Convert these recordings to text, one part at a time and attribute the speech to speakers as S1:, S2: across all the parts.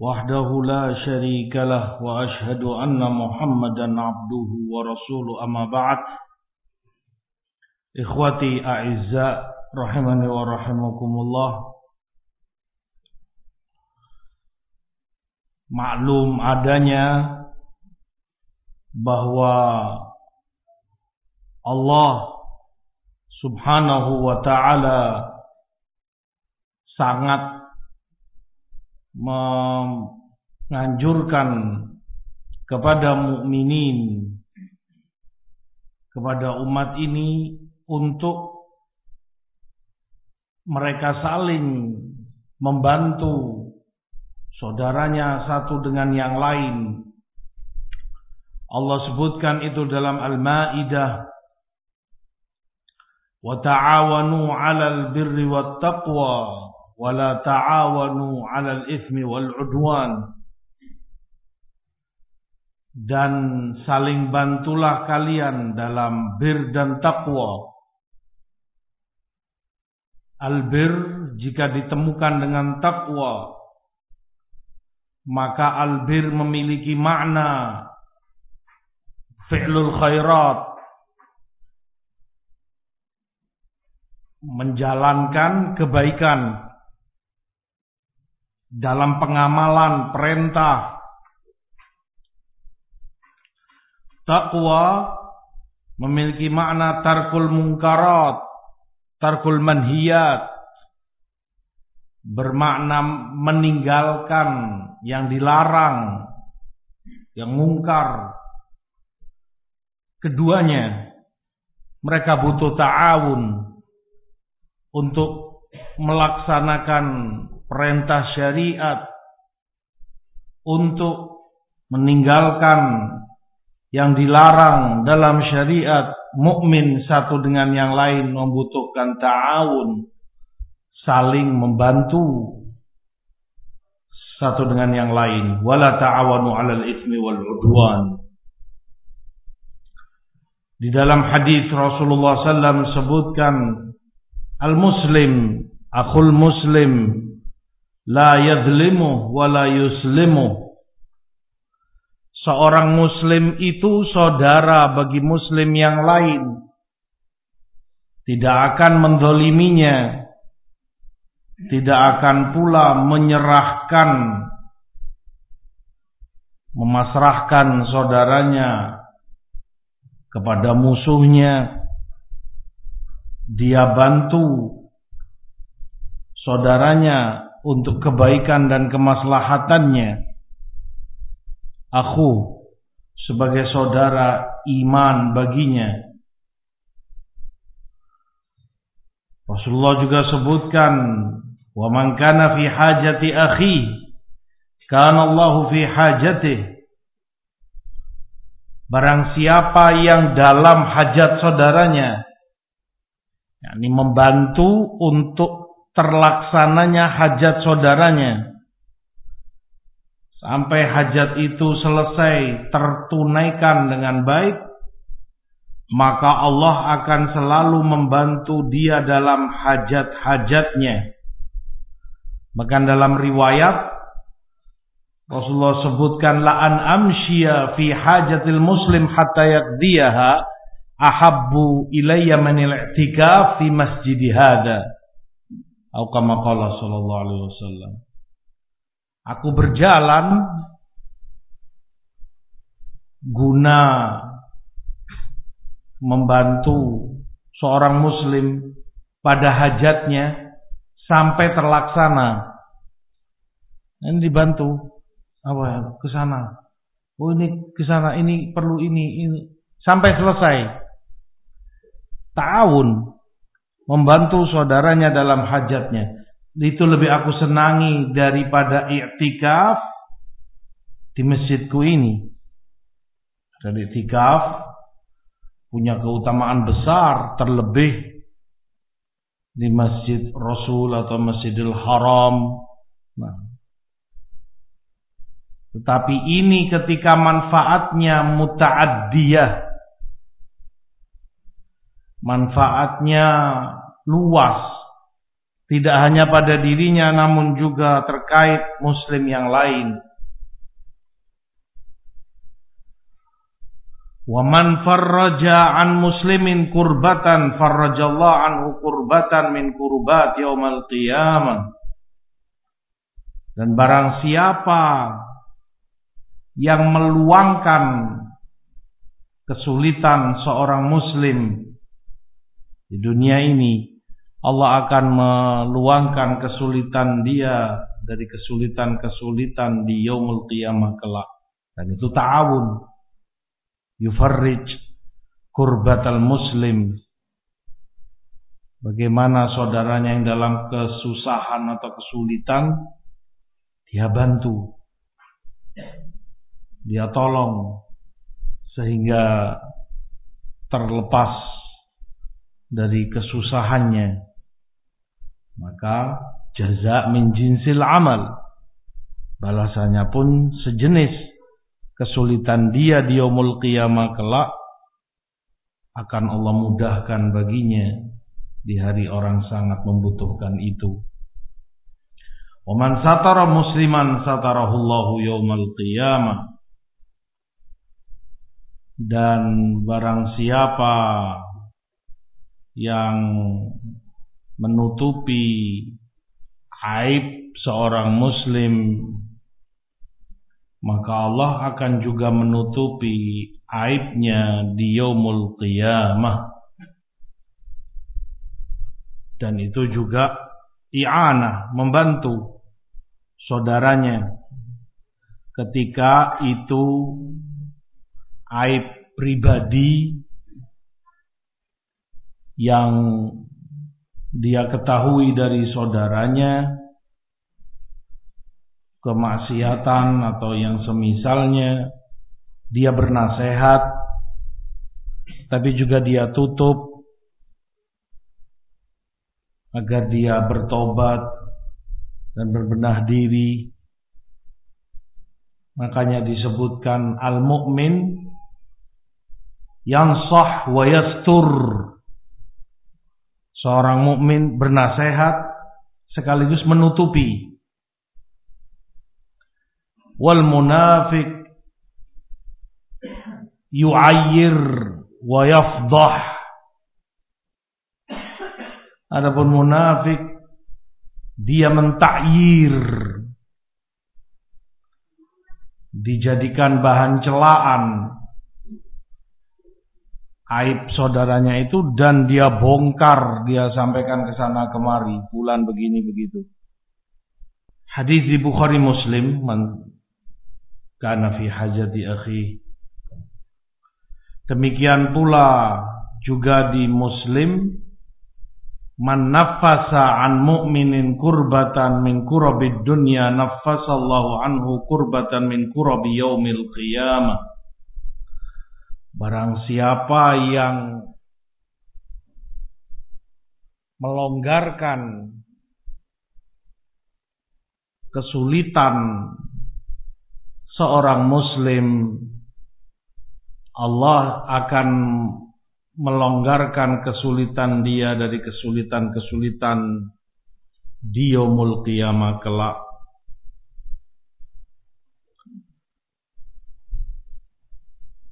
S1: وحده لا شريك له وأشهد أن محمدا عبده ورسوله أما بعد إخوتي أعزاء رحمني ورحمكم الله maklum adanya bahwa Allah Subhanahu wa taala sangat menganjurkan kepada mukminin kepada umat ini untuk mereka saling membantu saudaranya satu dengan yang lain. Allah sebutkan itu dalam Al-Maidah wa ta'awanu 'alal birri wat taqwa wala ta'awanu 'alal itsmi wal dan saling bantulah kalian dalam bir dan takwa. Albir jika ditemukan dengan takwa maka albir memiliki makna fi'lul khairat. Menjalankan kebaikan dalam pengamalan perintah. Takwa memiliki makna tarkul mungkarat tarkul manhiyat. Bermakna meninggalkan yang dilarang yang mungkar. Keduanya mereka butuh ta'awun untuk melaksanakan perintah syariat untuk meninggalkan yang dilarang dalam syariat mukmin satu dengan yang lain membutuhkan ta'awun saling membantu satu dengan yang lain. Wala ta'awanu 'alal itsmi wal 'udwan. Di dalam hadis Rasulullah SAW sebutkan al muslim akhul muslim la yadlimu wa la yuslimu. Seorang muslim itu saudara bagi muslim yang lain. Tidak akan mendoliminya. Tidak akan pula menyerahkan. Memasrahkan saudaranya kepada musuhnya. Dia bantu saudaranya untuk kebaikan dan kemaslahatannya. Aku sebagai saudara iman baginya. Rasulullah juga sebutkan, "Wa man kana fi hajati akhi, kana Allah fi hajatih." Barang siapa yang dalam hajat saudaranya, yakni membantu untuk terlaksananya hajat saudaranya. Sampai hajat itu selesai tertunaikan dengan baik maka Allah akan selalu membantu dia dalam hajat-hajatnya. Bahkan dalam riwayat Rasulullah sebutkan la'an amshiya fi hajatil muslim hatta yaqdiyaha ahabbu ilayya manil i'tikaf fi masjidi hada Atau kama sallallahu alaihi wasallam. Aku berjalan guna membantu seorang muslim pada hajatnya sampai terlaksana. Ini dibantu apa ya? Ke sana. Oh ini ke sana, ini perlu ini, ini sampai selesai. Tahun membantu saudaranya dalam hajatnya. Itu lebih aku senangi daripada i'tikaf di masjidku ini. Dan itikaf punya keutamaan besar terlebih di Masjid Rasul atau Masjidil Haram. Nah, tetapi ini ketika manfaatnya muta'addiyah. Manfaatnya luas. Tidak hanya pada dirinya namun juga terkait muslim yang lain. Wa man farraja an muslimin kurbatan farrajallahu anhu kurbatan min kurbat yaumal qiyamah. Dan barang siapa yang meluangkan kesulitan seorang muslim di dunia ini, Allah akan meluangkan kesulitan dia dari kesulitan-kesulitan di yaumul qiyamah kelak. Dan itu ta'awun. Yufarrij kurbatal muslim. Bagaimana saudaranya yang dalam kesusahan atau kesulitan dia bantu. Dia tolong. Sehingga terlepas dari kesusahannya maka jaza min jinsil amal balasannya pun sejenis kesulitan dia di yaumul qiyamah kelak akan Allah mudahkan baginya di hari orang sangat membutuhkan itu. Waman satara musliman satarahullahu yaumal qiyamah. Dan barang siapa yang menutupi aib seorang muslim maka Allah akan juga menutupi aibnya di yaumul qiyamah. Dan itu juga i'anah membantu saudaranya ketika itu aib pribadi yang dia ketahui dari saudaranya kemaksiatan atau yang semisalnya dia bernasehat tapi juga dia tutup agar dia bertobat dan berbenah diri. Makanya disebutkan al-mu'min yang sah wa yastur seorang mukmin bernasehat sekaligus menutupi. Wal munafik yu'ayyir wa yafdah adapun munafik dia mentakyir. Dijadikan bahan celaan aib saudaranya itu dan dia bongkar dia sampaikan ke sana kemari bulan begini begitu hadis di Bukhari Muslim karena fi hajati akhi. Demikian pula juga di Muslim man nafasa an mu'minin kurbatan min kurabid dunya nafasallahu anhu kurbatan min kurabi yaumil qiyamah. Barang siapa yang melonggarkan kesulitan seorang muslim Allah akan melonggarkan kesulitan dia dari kesulitan-kesulitan di yaumul qiyamah kelak.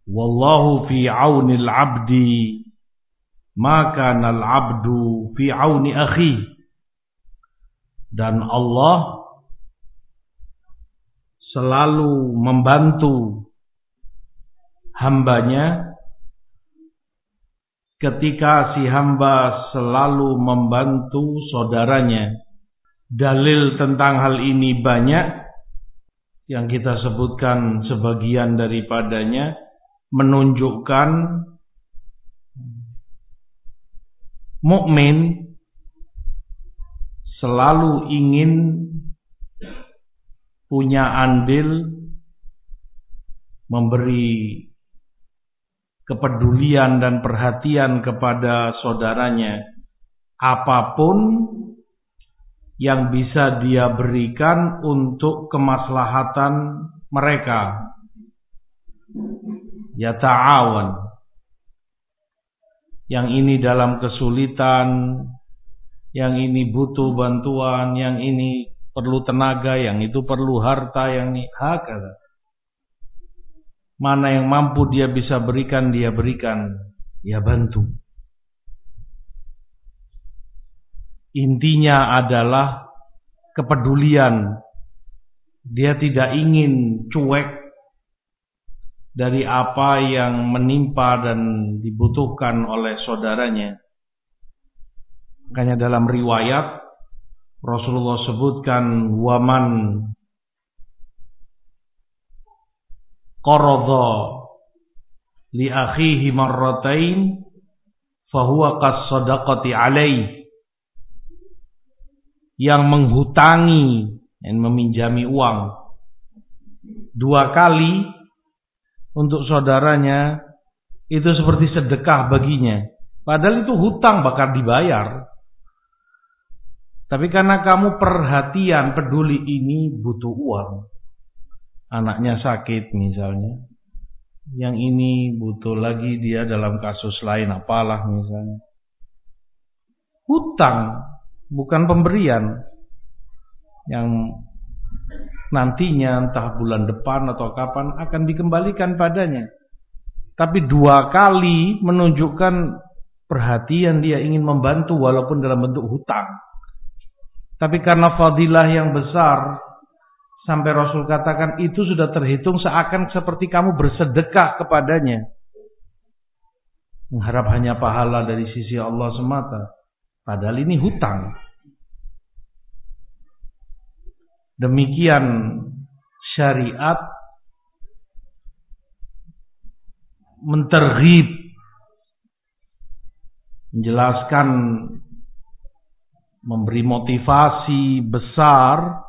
S1: Wallahu fi aunil abdi. Maka nal abdu fi auni akhi. Dan Allah selalu membantu hambanya ketika si hamba selalu membantu saudaranya. Dalil tentang hal ini banyak yang kita sebutkan sebagian daripadanya menunjukkan mukmin selalu ingin punya andil memberi kepedulian dan perhatian kepada saudaranya. Apa pun yang bisa dia berikan untuk kemaslahatan mereka ya ta'awan yang ini dalam kesulitan yang ini butuh bantuan yang ini perlu tenaga yang itu perlu harta yang ini hakala mana yang mampu dia bisa berikan dia berikan. Ya bantu. Intinya adalah kepedulian. Dia tidak ingin cuek dari apa yang menimpa dan dibutuhkan oleh saudaranya. Makanya dalam riwayat Rasulullah sebutkan waman qarada li akhihi marratain fahuwa qas sadaqati alaihi yang menghutangi dan meminjami uang dua kali untuk saudaranya itu seperti sedekah baginya. Padahal itu hutang bakal dibayar. Tapi karena kamu perhatian, peduli ini butuh uang. Anaknya sakit misalnya. Yang ini butuh lagi dia dalam kasus lain apalah misalnya. Hutang bukan pemberian yang nantinya entah bulan depan atau kapan akan dikembalikan padanya. Tapi dua kali menunjukkan perhatian dia ingin membantu walaupun dalam bentuk hutang. Tapi karena fadilah yang besar sampai Rasul katakan itu sudah terhitung seakan seperti kamu bersedekah kepadanya. Mengharap hanya pahala dari sisi Allah semata. Padahal ini hutang. Demikian syariat menterhib menjelaskan memberi motivasi besar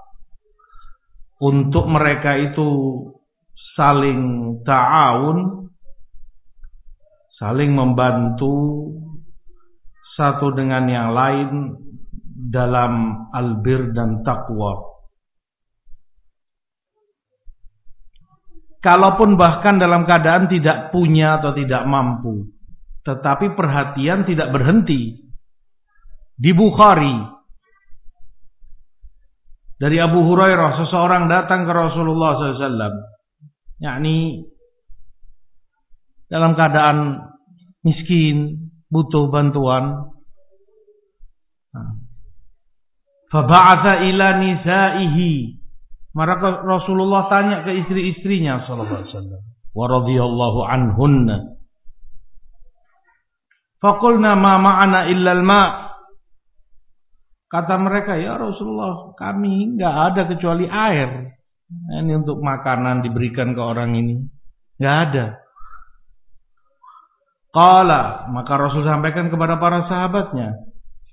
S1: untuk mereka itu saling ta'awun saling membantu satu dengan yang lain dalam albir dan takwa. Kalaupun bahkan dalam keadaan tidak punya atau tidak mampu, tetapi perhatian tidak berhenti. Di Bukhari dari Abu Hurairah seseorang datang ke Rasulullah SAW, yakni dalam keadaan miskin, butuh bantuan. Faba'atha ila nisaihi. Maka Rasulullah tanya ke istri-istrinya sallallahu alaihi wasallam. Wa radhiyallahu anhunna. Faqulna ma ma'ana illa al-ma'. Kata mereka, "Ya Rasulullah, kami enggak ada kecuali air." Ini untuk makanan diberikan ke orang ini. Enggak ada. Qala, maka Rasul sampaikan kepada para sahabatnya,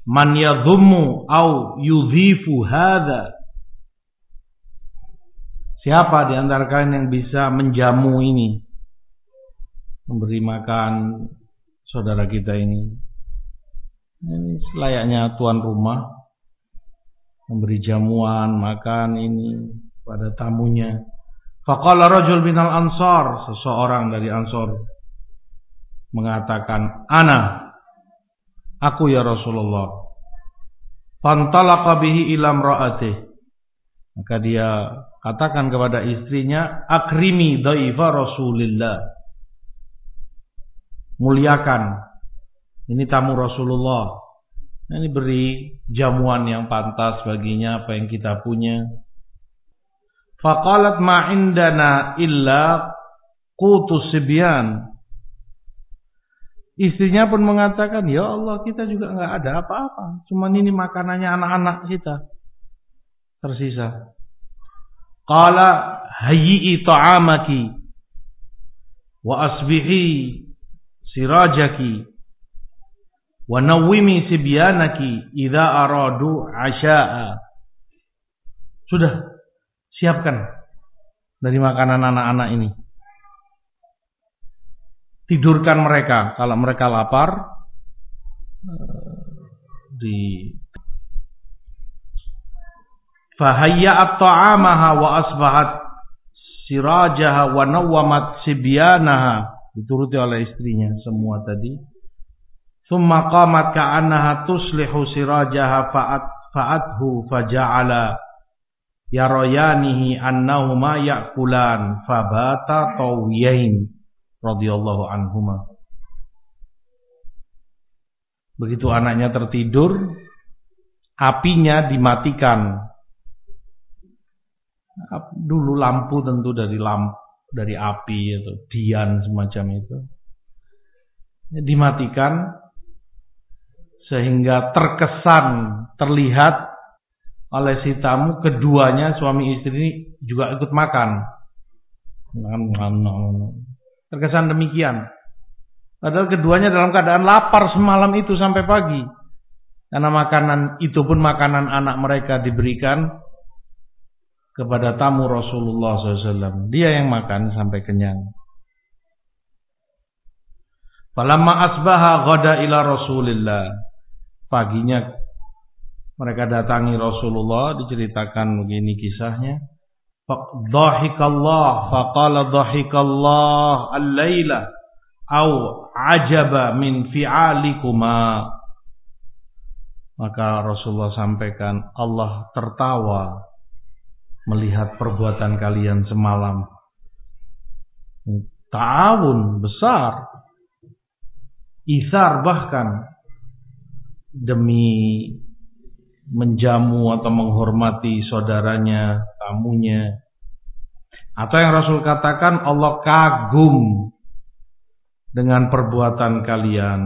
S1: "Man yadhummu au yudhifu hadha?" Siapa di antara kalian yang bisa menjamu ini? Memberi makan saudara kita ini. Ini selayaknya tuan rumah memberi jamuan, makan ini pada tamunya. Faqala rajul binal ansar, seseorang dari ansor mengatakan ana aku ya Rasulullah fantalaqa bihi ila maka dia katakan kepada istrinya akrimi dhaifa Rasulillah muliakan ini tamu Rasulullah ini beri jamuan yang pantas baginya apa yang kita punya faqalat ma indana illa qutus sibyan Istrinya pun mengatakan, ya Allah kita juga nggak ada apa-apa. Cuman ini makanannya anak-anak kita. Tersisa. Qala hayyi ta'amaki wa asbihi sirajaki wa nawwimi sibyanaki idza aradu asya'a. Sudah siapkan dari makanan anak-anak ini. tidurkan mereka kalau mereka lapar eh, di fahayya'at ta'amaha wa asbahat sirajaha wa nawwamat sibyanaha. Dituruti oleh istrinya semua tadi. Thumma qamat ka'annaha tuslihu sirajaha fa'at fa'athu faja'ala yarayanihi annahuma ya'kulan fabata tawiyain radhiyallahu anhuma. Begitu anaknya tertidur apinya dimatikan dulu lampu tentu dari lampu dari api atau dian semacam itu. Dimatikan sehingga terkesan terlihat oleh si tamu keduanya suami istri ini juga ikut makan. Terkesan demikian. Padahal keduanya dalam keadaan lapar semalam itu sampai pagi. Karena makanan itu pun makanan anak mereka diberikan kepada tamu Rasulullah SAW. Dia yang makan sampai kenyang. Falamma asbaha ghada ila Rasulillah. Paginya mereka datangi Rasulullah diceritakan begini kisahnya. Dhahikallah faqala dhahikallah al-laila au ajaba min fi'alikuma. Maka Rasulullah sampaikan Allah tertawa melihat perbuatan kalian semalam. Ta'awun besar. Isar bahkan demi menjamu atau menghormati saudaranya, tamunya. Atau yang Rasul katakan Allah kagum dengan perbuatan kalian.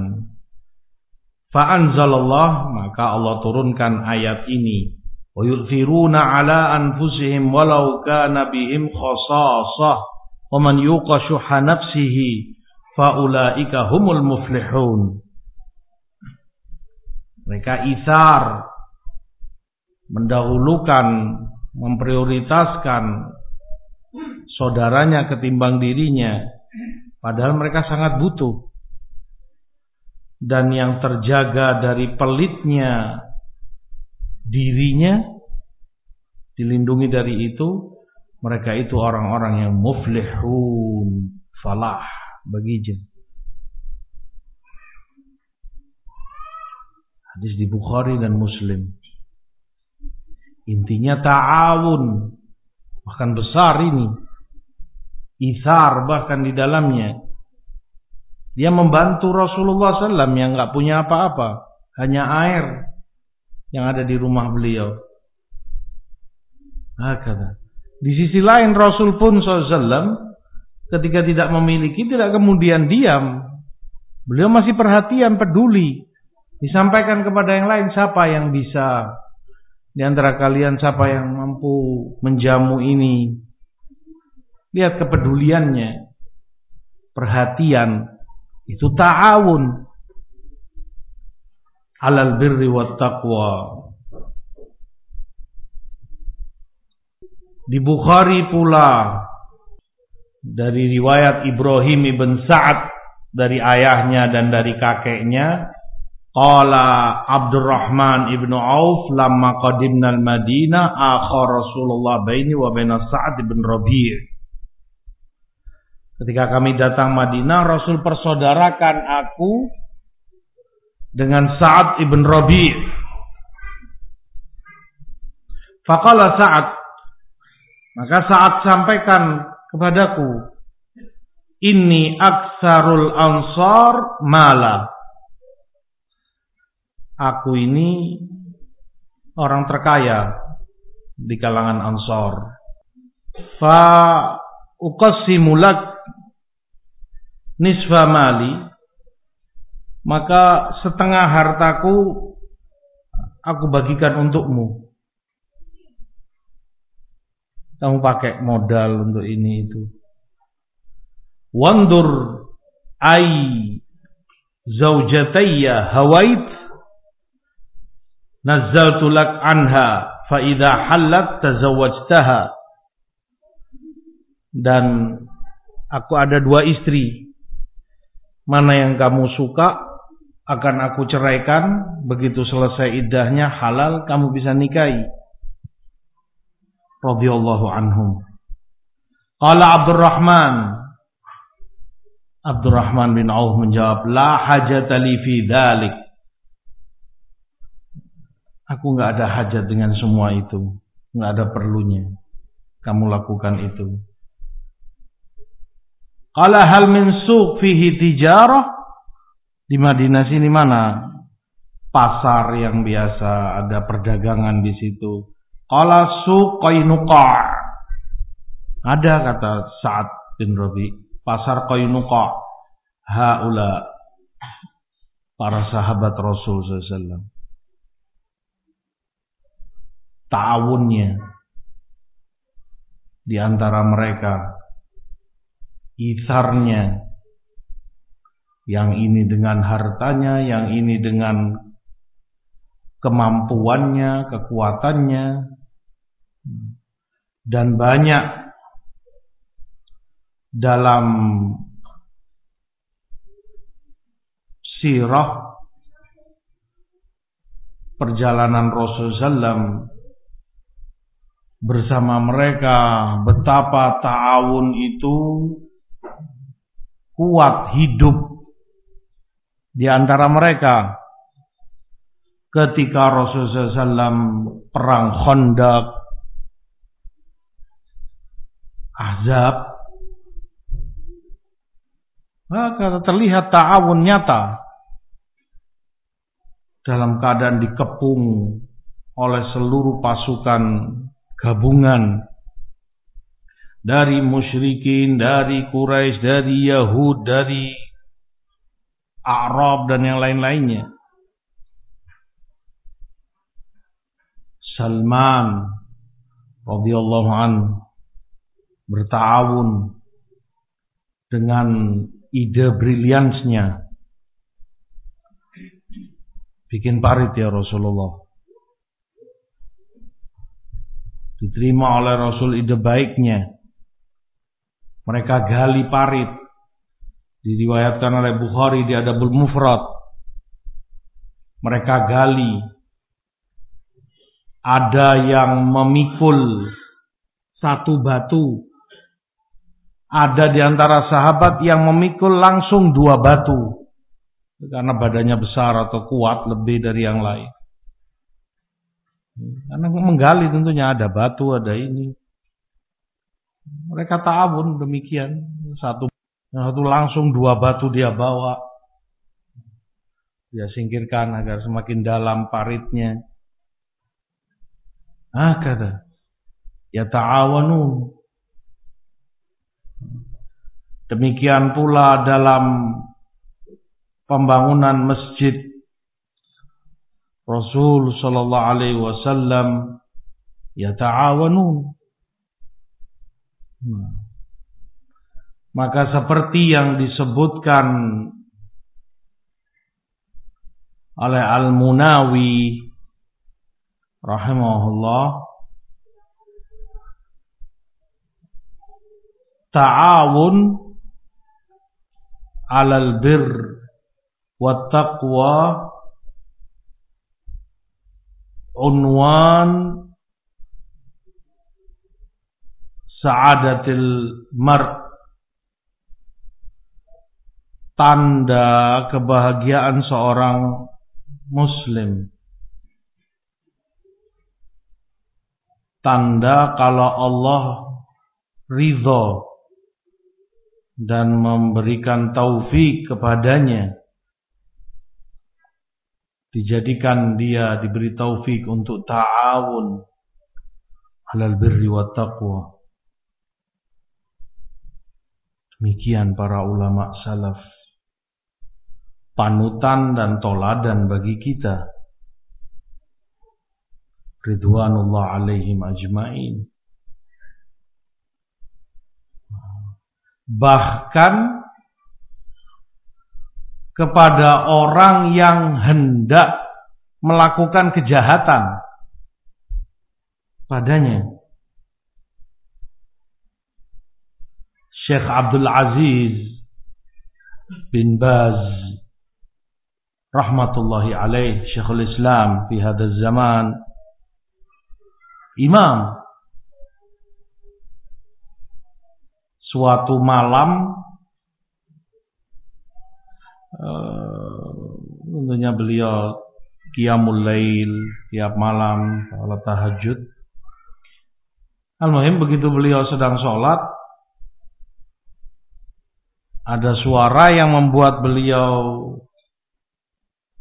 S1: Fa'anzalallah maka Allah turunkan ayat ini wa yuthiruna ala anfusihim walau kana bihim khasasah wa man yuqa syuha nafsihi faulaika humul muflihun mereka isar mendahulukan memprioritaskan saudaranya ketimbang dirinya. Padahal mereka sangat butuh. Dan yang terjaga dari pelitnya dirinya dilindungi dari itu mereka itu orang-orang yang muflihun falah bagi jin hadis di Bukhari dan Muslim. Intinya ta'awun bahkan besar ini. Isar bahkan di dalamnya. Dia membantu Rasulullah SAW yang nggak punya apa-apa. Hanya air yang ada di rumah beliau. Hakata. Di sisi lain Rasul pun SAW ketika tidak memiliki tidak kemudian diam. Beliau masih perhatian, peduli. Disampaikan kepada yang lain siapa yang bisa di antara kalian siapa yang mampu menjamu ini. Lihat kepeduliannya. Perhatian itu ta'awun alal birri wat taqwa. Di Bukhari pula dari riwayat Ibrahim ibn Sa'ad dari ayahnya dan dari kakeknya Qala Abdurrahman ibnu Auf lamma qadimna al-Madinah akhar Rasulullah baini wa baina Sa'ad ibn Rabi' Ketika kami datang Madinah Rasul persaudarakan aku dengan Sa'ad ibn Rabi' Faqala Sa'ad Maka Sa'ad sampaikan kepadaku Ini aksarul ansar mala. Aku ini orang terkaya di kalangan ansar. Fa uqassimulak nisfa mali maka setengah hartaku aku bagikan untukmu. Kamu pakai modal untuk ini itu. Wandur ai zaujatayya hawait nazzaltu lak anha fa idza halat tazawwajtaha dan aku ada dua istri mana yang kamu suka akan aku ceraikan begitu selesai idahnya halal kamu bisa nikahi. Radhiyallahu anhum. Qala Abdurrahman. Abdurrahman bin Auf menjawab la hajata li fi dhalik. Aku enggak ada hajat dengan semua itu. Enggak ada perlunya. Kamu lakukan itu. Qala hal min suq fihi tijarah di Madinah sini mana pasar yang biasa ada perdagangan di situ. Qala suq Qainuqa. Ada kata Sa'ad bin Rabi, pasar Qainuqa. Haula para sahabat Rasul SAW. Ta'awunnya di antara mereka, isarnya yang ini dengan hartanya, yang ini dengan kemampuannya, kekuatannya, dan banyak dalam sirah perjalanan Rasulullah SAW bersama mereka betapa ta'awun itu kuat hidup di antara mereka ketika Rasulullah SAW perang Khandaq Ahzab maka terlihat ta'awun nyata dalam keadaan dikepung oleh seluruh pasukan gabungan dari musyrikin, dari Quraisy, dari Yahud, dari Arab dan yang lain-lainnya. Salman radhiyallahu an bertawun dengan ide briliansnya. Bikin parit ya Rasulullah. Diterima oleh Rasul ide baiknya. Mereka gali parit Diriwayatkan oleh Bukhari di Adabul Mufrad. Mereka gali. Ada yang memikul satu batu. Ada di antara sahabat yang memikul langsung dua batu. Karena badannya besar atau kuat lebih dari yang lain. Karena menggali tentunya ada batu, ada ini. Mereka ta'awun demikian. Satu yang satu langsung dua batu dia bawa. Dia singkirkan agar semakin dalam paritnya. Ah kata. Ya ta'awanu. Demikian pula dalam pembangunan masjid Rasul sallallahu alaihi wasallam ya ta'awanun. Nah. Maka seperti yang disebutkan oleh Al-Munawi rahimahullah ta'awun 'alal bir wa taqwa unwan sa'adatil mar' tanda kebahagiaan seorang muslim. Tanda kalau Allah ridho dan memberikan taufik kepadanya. Dijadikan dia diberi taufik untuk ta'awun halal birri wa taqwa. Demikian para ulama salaf panutan dan toladan bagi kita. Ridwanullah alaihim ajmain. Bahkan kepada orang yang hendak melakukan kejahatan padanya. Syekh Abdul Aziz bin Baz rahmatullahi alaih Syekhul Islam di hadaz zaman. Imam suatu malam uh, tentunya beliau qiyamul lail tiap malam salat tahajud. Al-Muhim begitu beliau sedang sholat ada suara yang membuat beliau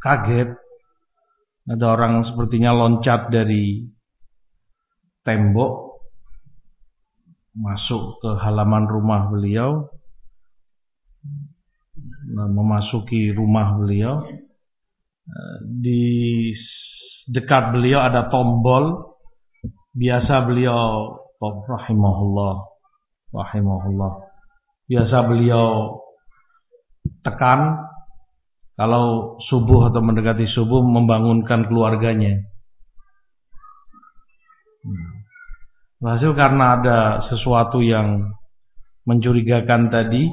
S1: kaget. Ada orang sepertinya loncat dari tembok masuk ke halaman rumah beliau memasuki rumah beliau. Di dekat beliau ada tombol. Biasa beliau rahimahullah rahimahullah. Biasa beliau tekan kalau subuh atau mendekati subuh membangunkan keluarganya hmm. Hasil karena ada sesuatu yang mencurigakan tadi,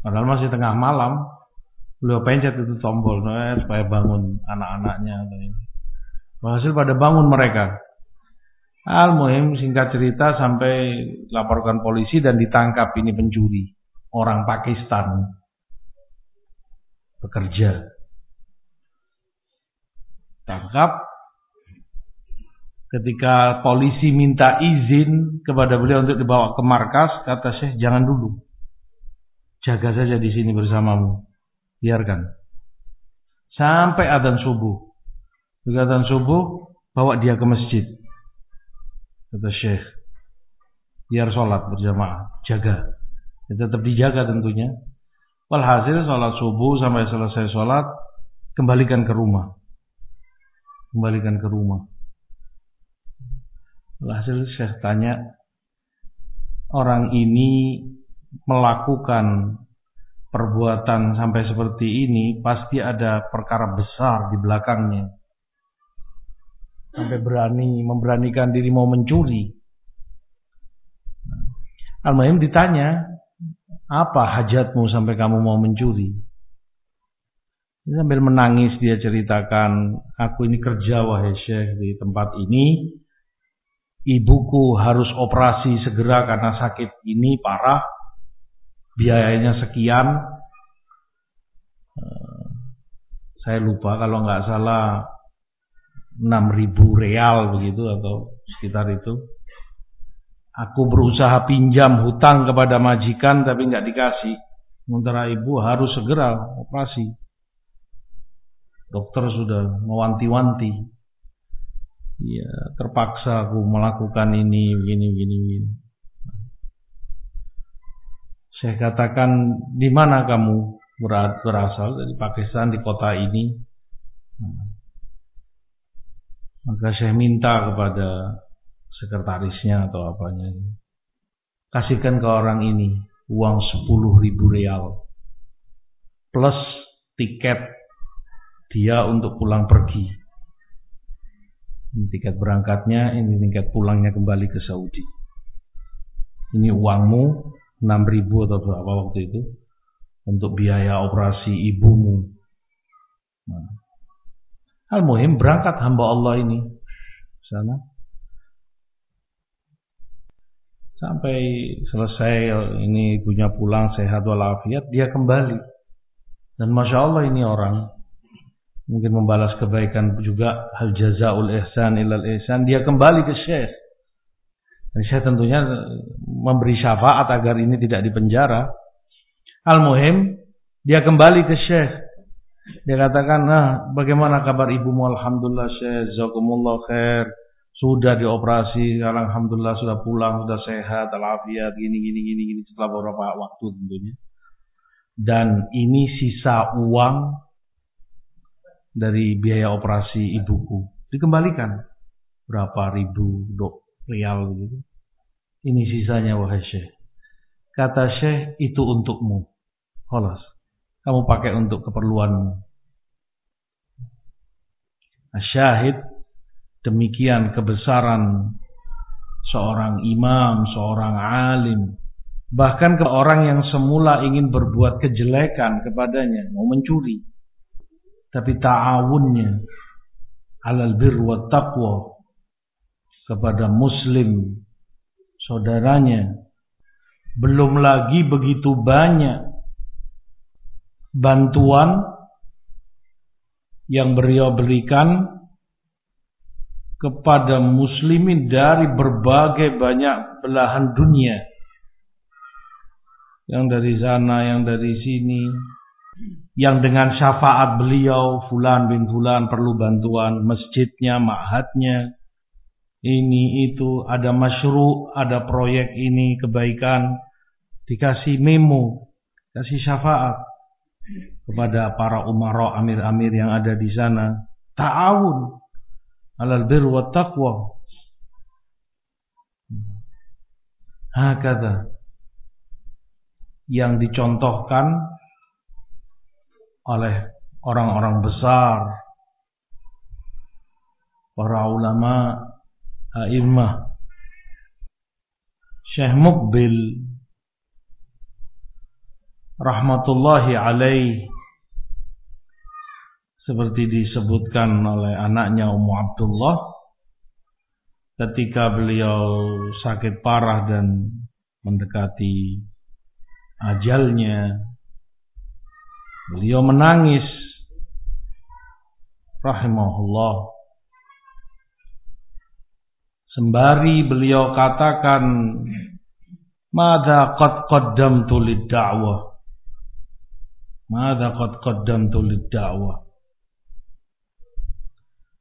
S1: padahal masih tengah malam, beliau pencet itu tombol eh, supaya bangun anak-anaknya. Hasil pada bangun mereka. Al-Muhim singkat cerita sampai laporkan polisi dan ditangkap ini pencuri. Orang Pakistan. Bekerja. Tangkap Ketika polisi minta izin kepada beliau untuk dibawa ke markas, kata Syekh, jangan dulu. Jaga saja di sini bersamamu. Biarkan. Sampai adzan subuh. Ketika adzan subuh, bawa dia ke masjid. Kata Syekh, biar sholat berjamaah. Jaga. Ya, tetap dijaga tentunya. Walhasil sholat subuh sampai selesai sholat, kembalikan ke rumah. Kembalikan ke rumah. Hasil saya tanya, orang ini melakukan perbuatan sampai seperti ini, pasti ada perkara besar di belakangnya. Sampai berani, memberanikan diri mau mencuri. Al-Mahim ditanya, apa hajatmu sampai kamu mau mencuri? Sambil menangis dia ceritakan, aku ini kerja wahai syekh di tempat ini, ibuku harus operasi segera karena sakit ini parah, biayanya sekian. Eh, saya lupa kalau nggak salah 6000 real begitu atau sekitar itu. Aku berusaha pinjam hutang kepada majikan tapi nggak dikasih. Sementara ibu harus segera operasi. Dokter sudah mewanti-wanti. Ya, terpaksa aku melakukan ini, begini, begini, begini. Saya katakan, di mana kamu berasal dari Pakistan di kota ini? Nah, maka saya minta kepada sekretarisnya atau apanya, kasihkan ke orang ini uang 10 ribu real plus tiket dia untuk pulang pergi. Ini tiket berangkatnya, ini tiket pulangnya kembali ke Saudi. Ini uangmu 6 ribu atau berapa waktu itu untuk biaya operasi ibumu. Nah. Al-Muhim berangkat hamba Allah ini sana sampai selesai ini ibunya pulang sehat walafiat dia kembali. Dan masya Allah ini orang mungkin membalas kebaikan juga hal jazaul ihsan ilal ihsan dia kembali ke syekh. Dan syekh tentunya memberi syafaat agar ini tidak dipenjara. Al-muhim dia kembali ke syekh. Dia katakan nah bagaimana kabar ibumu? Alhamdulillah syekh. Jazakumullah khair sudah dioperasi alhamdulillah sudah pulang sudah sehat alafiat gini gini gini gini setelah beberapa waktu tentunya dan ini sisa uang dari biaya operasi ibuku. Dikembalikan berapa ribu dok real gitu. Ini sisanya wahai Syekh. Kata Syekh itu untukmu. Holas. Kamu pakai untuk keperluanmu. Syahid demikian kebesaran seorang imam, seorang alim Bahkan ke orang yang semula ingin berbuat kejelekan kepadanya, mau mencuri. Tapi ta'awunnya alal bir wa taqwa kepada muslim saudaranya belum lagi begitu banyak bantuan yang beliau berikan kepada muslimin dari berbagai banyak belahan dunia. Yang dari sana, yang dari sini, yang dengan syafaat beliau, fulan bin fulan perlu bantuan, masjidnya, ma'hadnya, ini itu, ada masyru, ada proyek ini, kebaikan, dikasih memo, kasih syafaat kepada para umara amir-amir yang ada di sana. Ta'awun alal bir wa taqwa. Hakada yang dicontohkan oleh orang-orang besar, para ulama, a'immah. Syekh Mukbil rahmatullahi alaih seperti disebutkan oleh anaknya Ummu Abdullah ketika beliau sakit parah dan mendekati ajalnya beliau menangis. Rahimahullah. Sembari beliau katakan Mada qad qaddamtu lid-da'wah. Mada qad qaddamtu lid-da'wah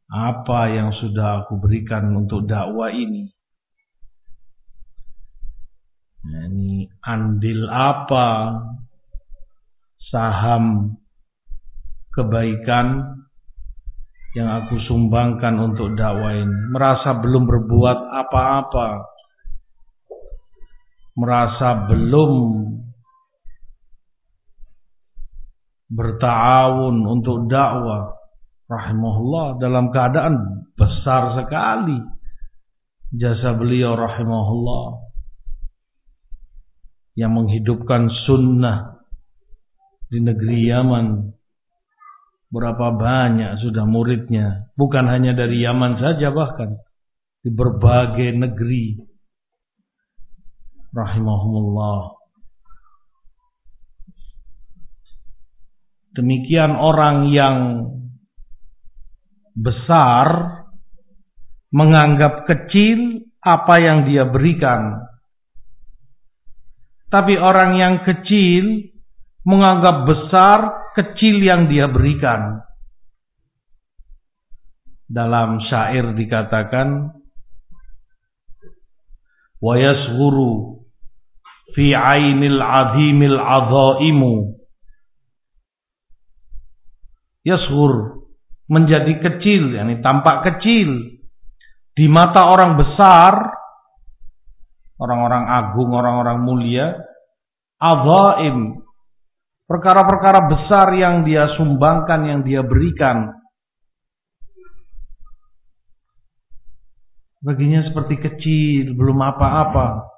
S1: Apa yang sudah aku berikan untuk dakwah ini Nah, ini andil apa saham kebaikan yang aku sumbangkan untuk dakwah ini. Merasa belum berbuat apa-apa. Merasa belum bertawun untuk dakwah. Rahimahullah dalam keadaan besar sekali jasa beliau rahimahullah yang menghidupkan sunnah di negeri Yaman. Berapa banyak sudah muridnya. Bukan hanya dari Yaman saja bahkan. Di berbagai negeri. Rahimahumullah. Demikian orang yang besar menganggap kecil apa yang dia berikan tapi orang yang kecil menganggap besar kecil yang dia berikan. Dalam syair dikatakan wa yasghuru fi ainil azimil azaimu yasghur menjadi kecil yakni tampak kecil di mata orang besar orang-orang agung, orang-orang mulia, azaim, perkara-perkara besar yang dia sumbangkan, yang dia berikan. Baginya seperti kecil, belum apa-apa.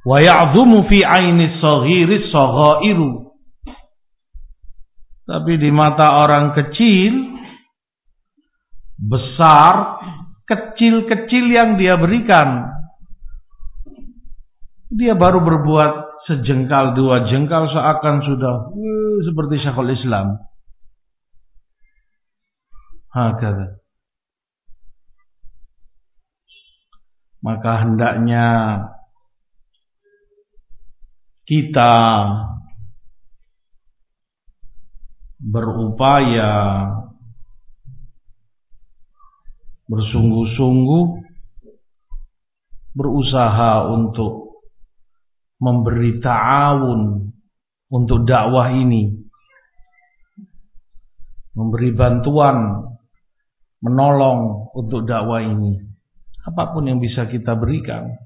S1: Wa ya'dhumu fi 'aini saghiri saghairu. Tapi di mata orang kecil besar, kecil-kecil yang dia berikan. Dia baru berbuat sejengkal dua jengkal seakan sudah uh, seperti Syekhul Islam. Hakata. Maka hendaknya kita berupaya bersungguh-sungguh berusaha untuk memberi ta'awun untuk dakwah ini. Memberi bantuan, menolong untuk dakwah ini. Apa pun yang bisa kita berikan.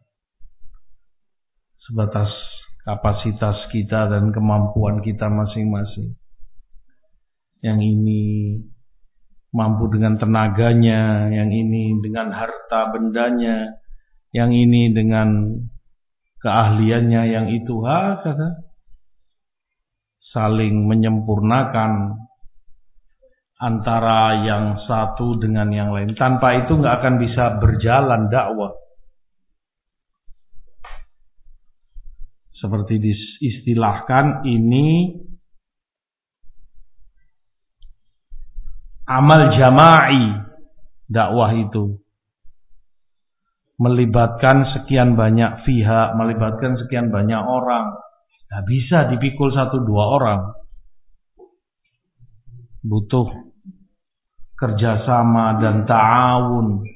S1: Sebatas kapasitas kita dan kemampuan kita masing-masing. Yang ini mampu dengan tenaganya, yang ini dengan harta bendanya, yang ini dengan keahliannya yang itu kata saling menyempurnakan antara yang satu dengan yang lain. Tanpa itu nggak akan bisa berjalan dakwah. Seperti diistilahkan ini amal jama'i dakwah itu melibatkan sekian banyak pihak, melibatkan sekian banyak orang. Nggak bisa dipikul satu dua orang. Butuh kerjasama dan ta'awun.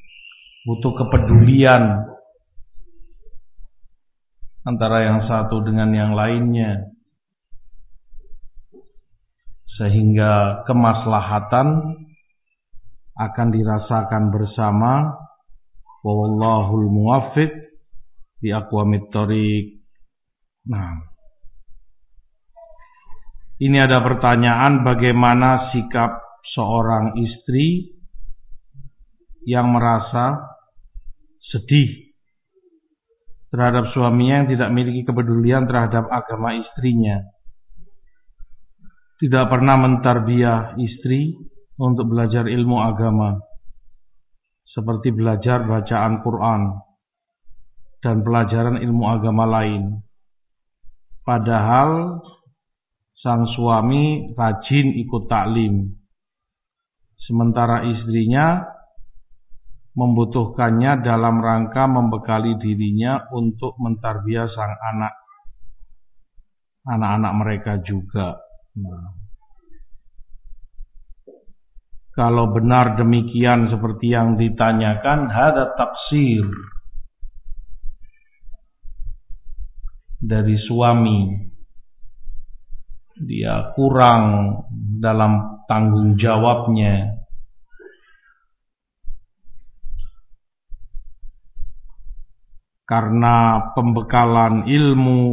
S1: Butuh kepedulian antara yang satu dengan yang lainnya. Sehingga kemaslahatan akan dirasakan bersama wallahul muwaffiq di aqwamit thoriq. Nah, ini ada pertanyaan bagaimana sikap seorang istri yang merasa sedih terhadap suaminya yang tidak memiliki kepedulian terhadap agama istrinya. Tidak pernah mentarbiah istri untuk belajar ilmu agama. Seperti belajar bacaan Quran dan pelajaran ilmu agama lain. Padahal sang suami rajin ikut taklim. Sementara istrinya membutuhkannya dalam rangka membekali dirinya untuk mentarbiah sang anak. Anak-anak mereka juga. Nah. Kalau benar demikian seperti yang ditanyakan, ada taksir dari suami dia kurang dalam tanggung jawabnya. Karena pembekalan ilmu,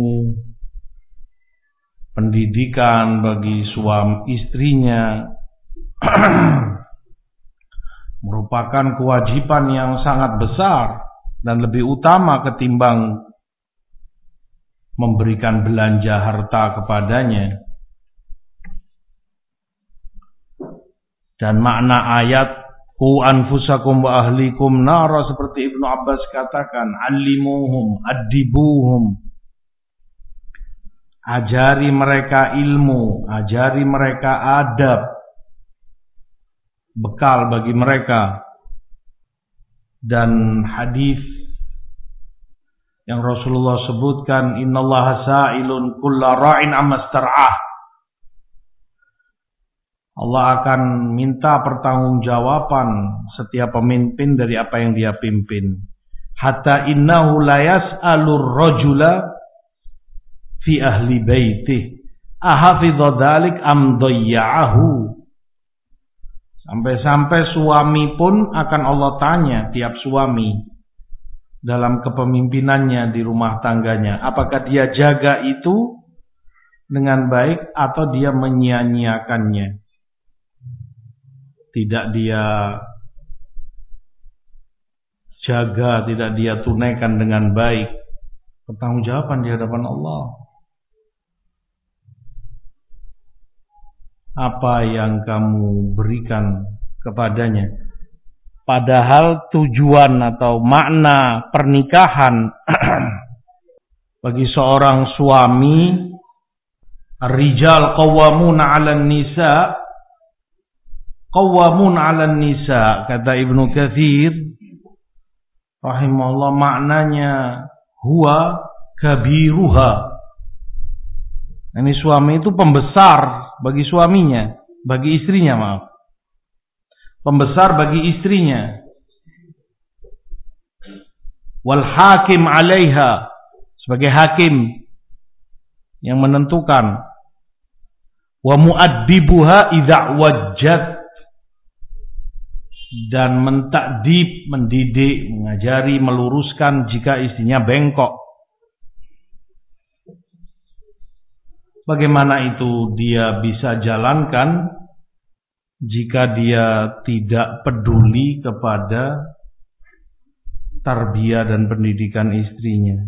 S1: pendidikan bagi suami istrinya merupakan kewajiban yang sangat besar dan lebih utama ketimbang memberikan belanja harta kepadanya. Dan makna ayat Ku anfusakum wa ahlikum nara seperti Ibnu Abbas katakan, alimuhum, adibuhum. Ajari mereka ilmu, ajari mereka adab. Bekal bagi mereka. Dan hadis yang Rasulullah sebutkan, innallaha sa'ilun kulla ra'in amma star'ah. Allah akan minta pertanggungjawaban setiap pemimpin dari apa yang dia pimpin. Hatta innahu la yas'alur rajula fi ahli baitih. Ahafidha dhalik am dayya'ahu. Sampai-sampai suami pun akan Allah tanya tiap suami dalam kepemimpinannya di rumah tangganya. Apakah dia jaga itu dengan baik atau dia menyia-nyiakannya tidak dia jaga, tidak dia tunaikan dengan baik, pertanggungjawaban di hadapan Allah. Apa yang kamu berikan kepadanya? Padahal tujuan atau makna pernikahan bagi seorang suami rijal qawwamuna 'alan nisa Qawamun 'alan nisa kata Ibnu Katsir rahimahullah maknanya huwa kabiruha. Ini suami itu pembesar bagi suaminya, bagi istrinya maaf. Pembesar bagi istrinya. Wal hakim 'alaiha sebagai hakim yang menentukan wa muaddibuha idza wajjat dan mentakdib, mendidik, mengajari, meluruskan jika istrinya bengkok. Bagaimana itu dia bisa jalankan jika dia tidak peduli kepada tarbiyah dan pendidikan istrinya.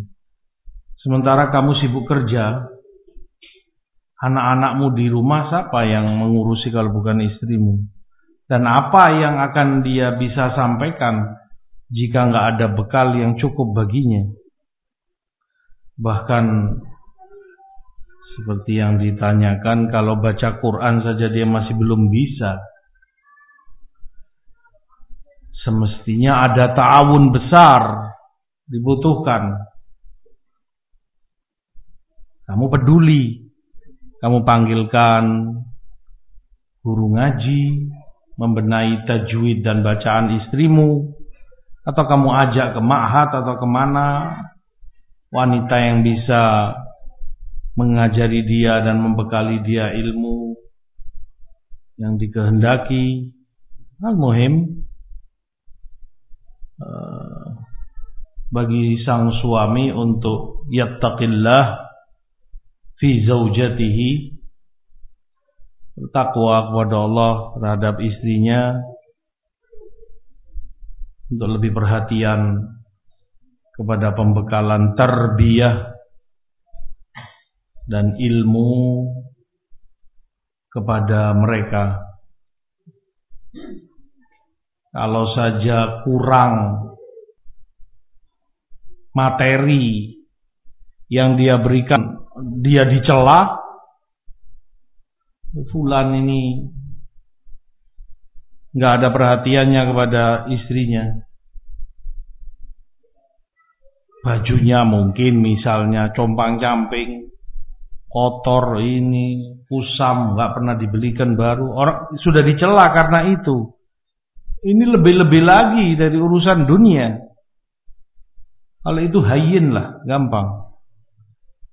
S1: Sementara kamu sibuk kerja, anak-anakmu di rumah siapa yang mengurusi kalau bukan istrimu? Dan apa yang akan dia bisa sampaikan jika nggak ada bekal yang cukup baginya? Bahkan seperti yang ditanyakan kalau baca Quran saja dia masih belum bisa. Semestinya ada ta'awun besar dibutuhkan. Kamu peduli, kamu panggilkan guru ngaji, membenahi tajwid dan bacaan istrimu atau kamu ajak ke ma'had atau ke mana wanita yang bisa mengajari dia dan membekali dia ilmu yang dikehendaki. Al-muhim uh, bagi sang suami untuk yattaqillah fi zaujatihi bertakwa kepada Allah terhadap istrinya untuk lebih perhatian kepada pembekalan terbiyah dan ilmu kepada mereka. Kalau saja kurang materi yang dia berikan, dia dicela, fulan ini nggak ada perhatiannya kepada istrinya. Bajunya mungkin misalnya compang-camping, kotor ini, kusam, nggak pernah dibelikan baru. Orang sudah dicela karena itu. Ini lebih-lebih lagi dari urusan dunia. Kalau itu hayin lah, gampang.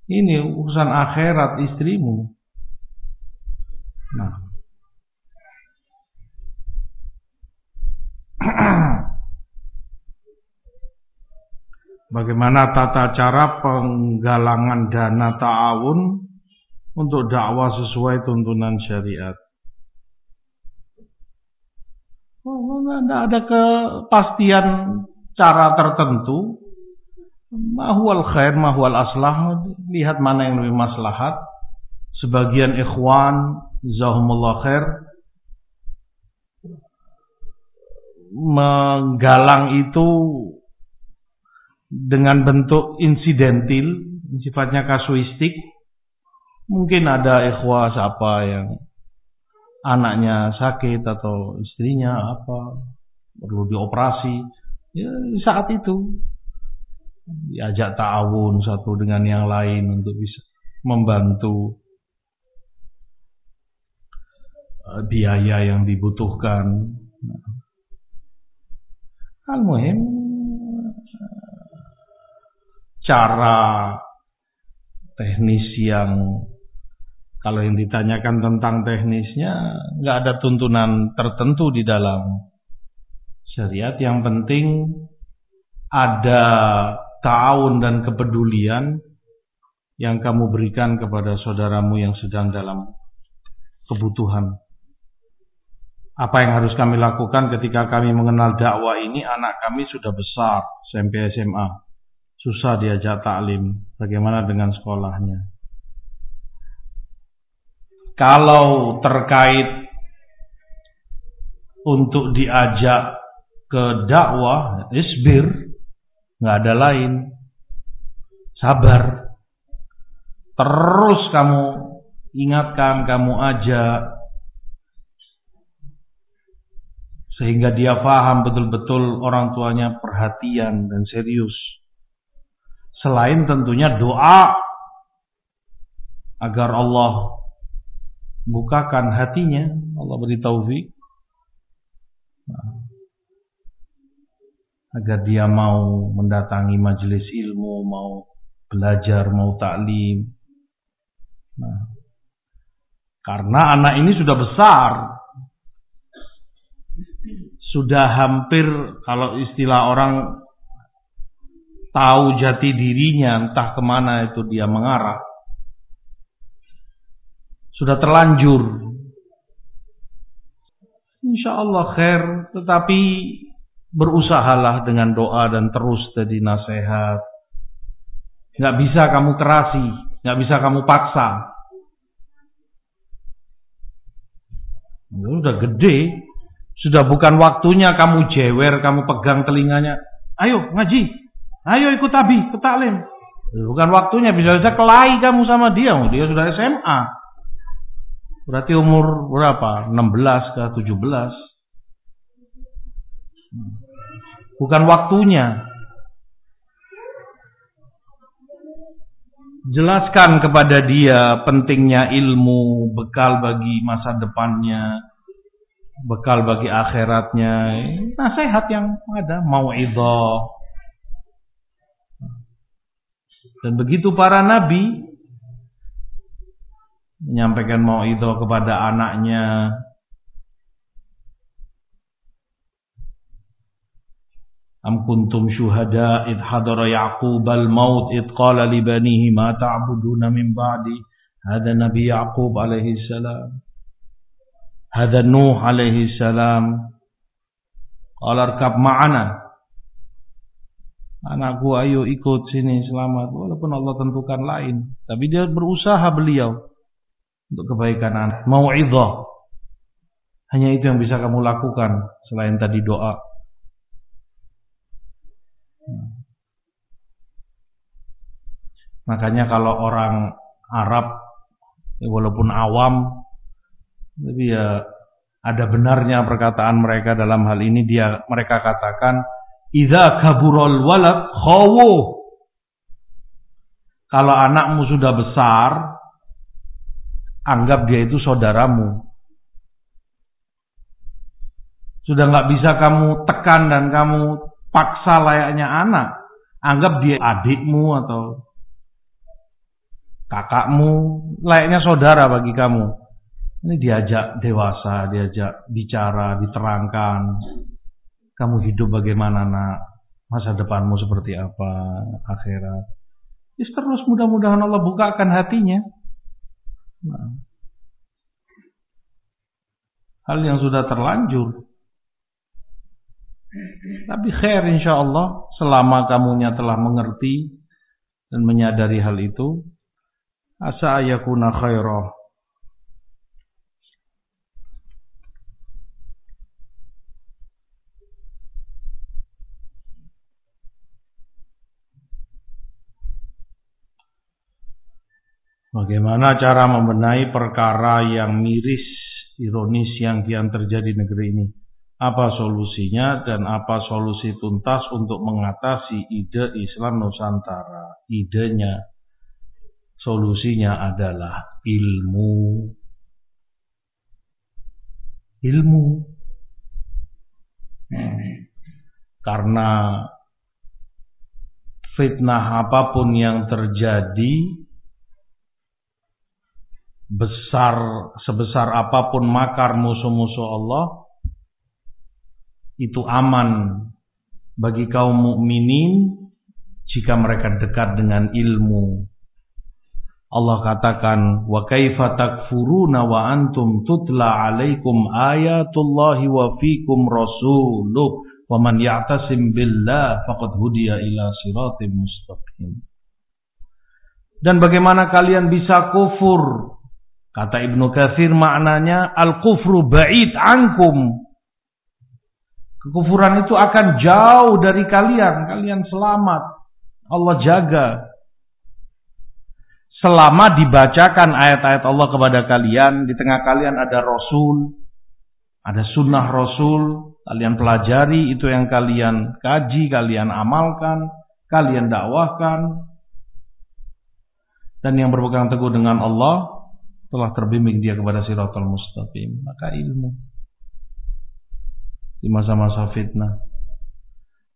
S1: Ini urusan akhirat istrimu. Nah. Bagaimana tata cara penggalangan dana ta'awun untuk dakwah sesuai tuntunan syariat? Oh, ada kepastian cara tertentu. Mahwal khair, mahwal aslah. Lihat mana yang lebih maslahat. Sebagian ikhwan Zahumullah khair menggalang itu dengan bentuk insidentil, sifatnya kasuistik. Mungkin ada ikhwah siapa yang anaknya sakit atau istrinya apa perlu dioperasi. Ya, saat itu diajak ta'awun satu dengan yang lain untuk bisa membantu Eh, biaya yang dibutuhkan. Al-Muhim cara teknis yang kalau yang ditanyakan tentang teknisnya nggak ada tuntunan tertentu di dalam syariat. Yang penting ada ta'awun dan kepedulian yang kamu berikan kepada saudaramu yang sedang dalam kebutuhan. Apa yang harus kami lakukan ketika kami mengenal dakwah ini? Anak kami sudah besar SMP SMA susah diajak taklim. Bagaimana dengan sekolahnya kalau terkait untuk diajak ke dakwah isbir nggak ada lain. Sabar. Terus kamu ingatkan kamu ajak. Sehingga dia faham betul-betul orang tuanya perhatian dan serius. Selain tentunya doa agar Allah bukakan hatinya, Allah beri taufik. Nah, agar dia mau mendatangi majelis ilmu, mau belajar, mau taklim. Nah, karena anak ini sudah besar, sudah hampir kalau istilah orang tahu jati dirinya entah ke mana itu dia mengarah sudah terlanjur insya Allah khair tetapi berusahalah dengan doa dan terus jadi nasihat Nggak bisa kamu kerasi, nggak bisa kamu paksa. Sudah gede, sudah bukan waktunya kamu jewer, kamu pegang telinganya. Ayo ngaji, ayo ikut tabi, ikut taklim. Bukan waktunya, bisa-bisa kelahi kamu sama dia. Dia sudah SMA. Berarti umur berapa? 16 ke 17. Bukan waktunya. Jelaskan kepada dia pentingnya ilmu, bekal bagi masa depannya, bekal bagi akhiratnya. Nasihat yang ada, mau idho. Dan begitu para nabi menyampaikan mau itu kepada anaknya, Am kuntum syuhada id hadara Yaqub al-maut id qala li banihi ma ta'buduna min ba'di? Hada Nabi Yaqub alaihi salam. Hada Nuh alaihi salam. Qala arkab ma'ana. Anakku ayo ikut sini selamat. Walaupun Allah tentukan lain tapi dia berusaha beliau untuk kebaikan anak. Mau hanya itu yang bisa kamu lakukan selain tadi doa. Makanya kalau orang Arab ya walaupun awam tapi ya ada benarnya perkataan mereka dalam hal ini. Dia mereka katakan idza kaburul walad khawu. Kalau anakmu sudah besar anggap dia itu saudaramu sudah nggak bisa kamu tekan dan kamu paksa layaknya anak. Anggap dia adikmu atau kakakmu, layaknya saudara bagi kamu. Ini diajak dewasa, diajak bicara, diterangkan. Kamu hidup bagaimana nak? Masa depanmu seperti apa? Akhirat. Terus mudah-mudahan Allah bukakan hatinya. Nah. Hal yang sudah terlanjur. Tapi khair insya Allah selama kamunya telah mengerti dan menyadari hal itu, asa ayakuna khairah. Bagaimana cara membenahi perkara yang miris, ironis yang kian terjadi di negeri ini? apa solusinya dan apa solusi tuntas untuk mengatasi ide Islam Nusantara. Idenya, solusinya adalah ilmu. Ilmu. Hmm. Karena fitnah apa pun yang terjadi besar sebesar apa pun makar musuh-musuh Allah itu aman bagi kaum mukminin jika mereka dekat dengan ilmu. Allah katakan wa kaifa takfuruna wa antum tutla alaikum ayatullahi wa fikum rasuluh wa man ya'tasim billah faqad hudiya ila siratim mustaqim. Dan bagaimana kalian bisa kufur? Kata Ibnu Katsir maknanya al-kufru ba'id ankum Kekufuran itu akan jauh dari kalian. Kalian selamat. Allah jaga. Selama dibacakan ayat-ayat Allah kepada kalian. Di tengah kalian ada Rasul. Ada sunnah Rasul. Kalian pelajari itu yang kalian kaji. Kalian amalkan. Kalian dakwahkan. Dan yang berpegang teguh dengan Allah. Telah terbimbing dia kepada siratul mustaqim. Maka ilmu di masa-masa fitnah.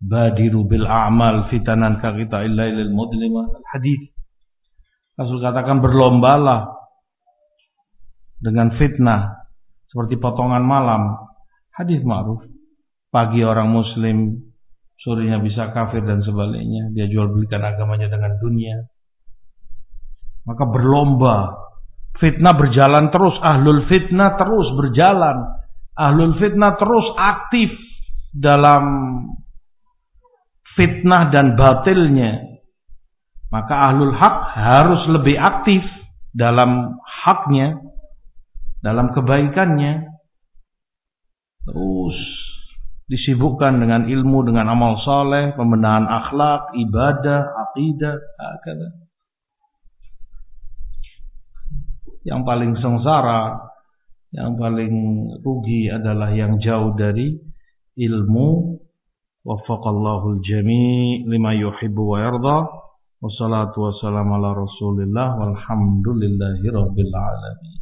S1: Badiru bil a'mal fitanan ka kita illa ilal mudlimah. Hadis. Rasul katakan berlombalah dengan fitnah seperti potongan malam. Hadis ma'ruf. Pagi orang muslim, sorenya bisa kafir dan sebaliknya. Dia jual belikan agamanya dengan dunia. Maka berlomba. Fitnah berjalan terus. Ahlul fitnah terus berjalan ahlul fitnah terus aktif dalam fitnah dan batilnya Maka ahlul hak harus lebih aktif dalam haknya, dalam kebaikannya. Terus disibukkan dengan ilmu, dengan amal soleh, pembenahan akhlak, ibadah, akidah, akhirnya. Yang paling sengsara, yang paling rugi adalah yang jauh dari ilmu. Waffaqallahu al-jami' lima yuhibbu wa yarda. Wassalatu wassalamu ala rasulillah walhamdulillahi rabbil alamin.